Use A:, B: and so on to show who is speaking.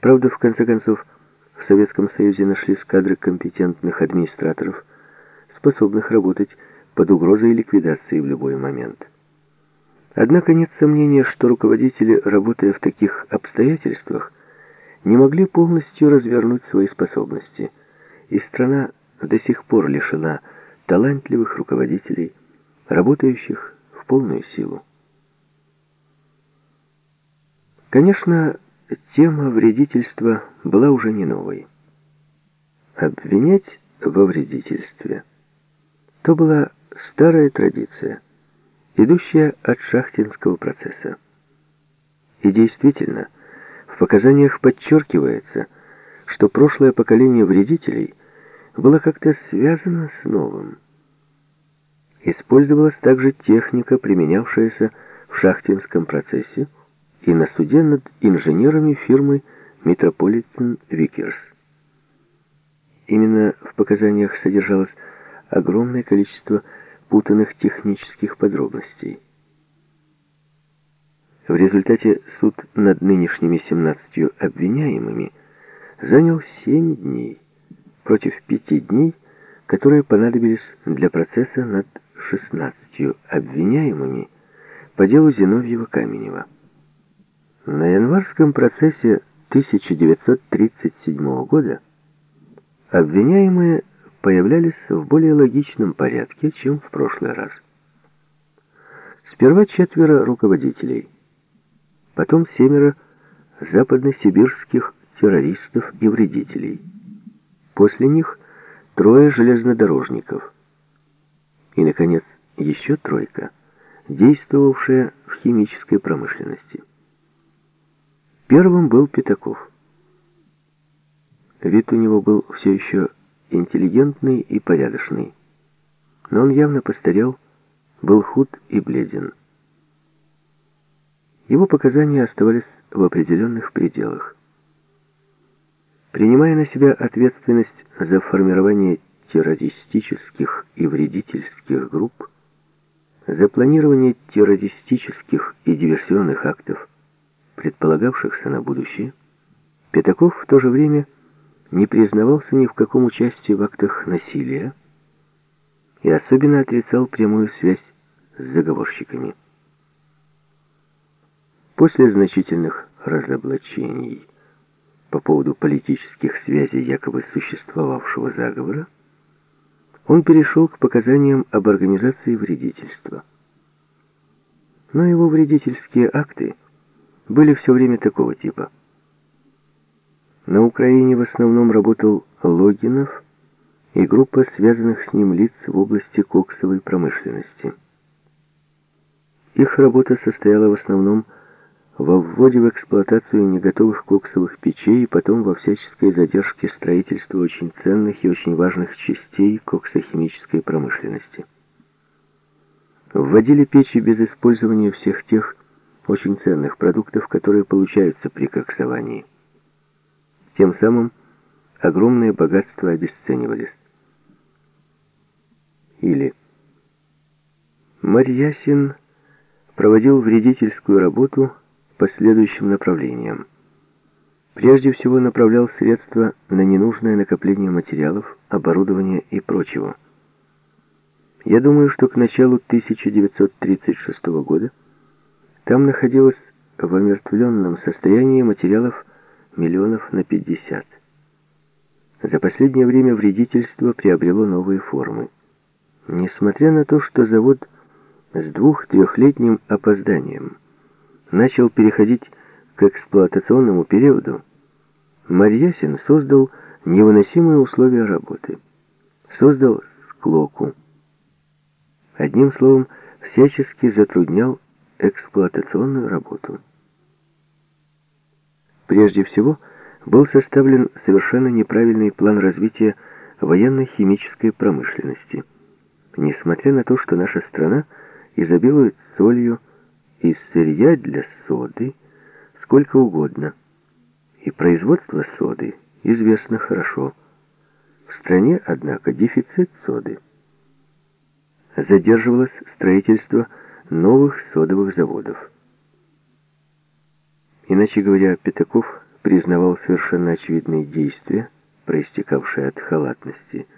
A: Правда, в конце концов, в Советском Союзе нашлись кадры компетентных администраторов, способных работать под угрозой ликвидации в любой момент. Однако нет сомнения, что руководители, работая в таких обстоятельствах, не могли полностью развернуть свои способности, и страна до сих пор лишена талантливых руководителей, работающих в полную силу. Конечно, тема вредительства была уже не новой. Обвинять во вредительстве то была старая традиция, идущая от шахтинского процесса. И действительно, в показаниях подчеркивается, что прошлое поколение вредителей было как-то связано с новым. Использовалась также техника, применявшаяся в шахтинском процессе и на суде над инженерами фирмы Metropolitan Vickers. Именно в показаниях содержалось огромное количество путанных технических подробностей. В результате суд над нынешними 17 обвиняемыми занял 7 дней против 5 дней, которые понадобились для процесса над 16 обвиняемыми по делу Зиновьева-Каменева. На январском процессе 1937 года обвиняемые появлялись в более логичном порядке, чем в прошлый раз. Сперва четверо руководителей, потом семеро западносибирских террористов и вредителей. После них трое железнодорожников. И, наконец, еще тройка, действовавшая в химической промышленности. Первым был Пятаков. Вид у него был все еще интеллигентный и порядочный. Но он явно постарел, был худ и бледен. Его показания оставались в определенных пределах. Принимая на себя ответственность за формирование террористических и вредительских групп, за планирование террористических и диверсионных актов, предполагавшихся на будущее, Пятаков в то же время не признавался ни в каком участии в актах насилия и особенно отрицал прямую связь с заговорщиками. После значительных разоблачений по поводу политических связей якобы существовавшего заговора, он перешел к показаниям об организации вредительства. Но его вредительские акты были все время такого типа – на Украине в основном работал Логинов и группа связанных с ним лиц в области коксовой промышленности. Их работа состояла в основном во вводе в эксплуатацию неготовых коксовых печей и потом во всяческой задержке строительства очень ценных и очень важных частей коксохимической промышленности. Вводили печи без использования всех тех очень ценных продуктов, которые получаются при коксовании. Тем самым огромные богатства обесценивались. Или Марьясин проводил вредительскую работу по следующим направлениям. Прежде всего направлял средства на ненужное накопление материалов, оборудования и прочего. Я думаю, что к началу 1936 года там находилось в омертвленном состоянии материалов миллионов на 50. За последнее время вредительство приобрело новые формы. Несмотря на то, что завод с двух-трехлетним опозданием начал переходить к эксплуатационному периоду, Марьясин создал невыносимые условия работы. Создал склоку. Одним словом, всячески затруднял эксплуатационную работу. Прежде всего, был составлен совершенно неправильный план развития военно-химической промышленности. Несмотря на то, что наша страна изобилует солью и сырья для соды сколько угодно, и производство соды известно хорошо. В стране, однако, дефицит соды. Задерживалось строительство новых содовых заводов. Иначе говоря, Пятаков признавал совершенно очевидные действия, проистекавшие от халатности,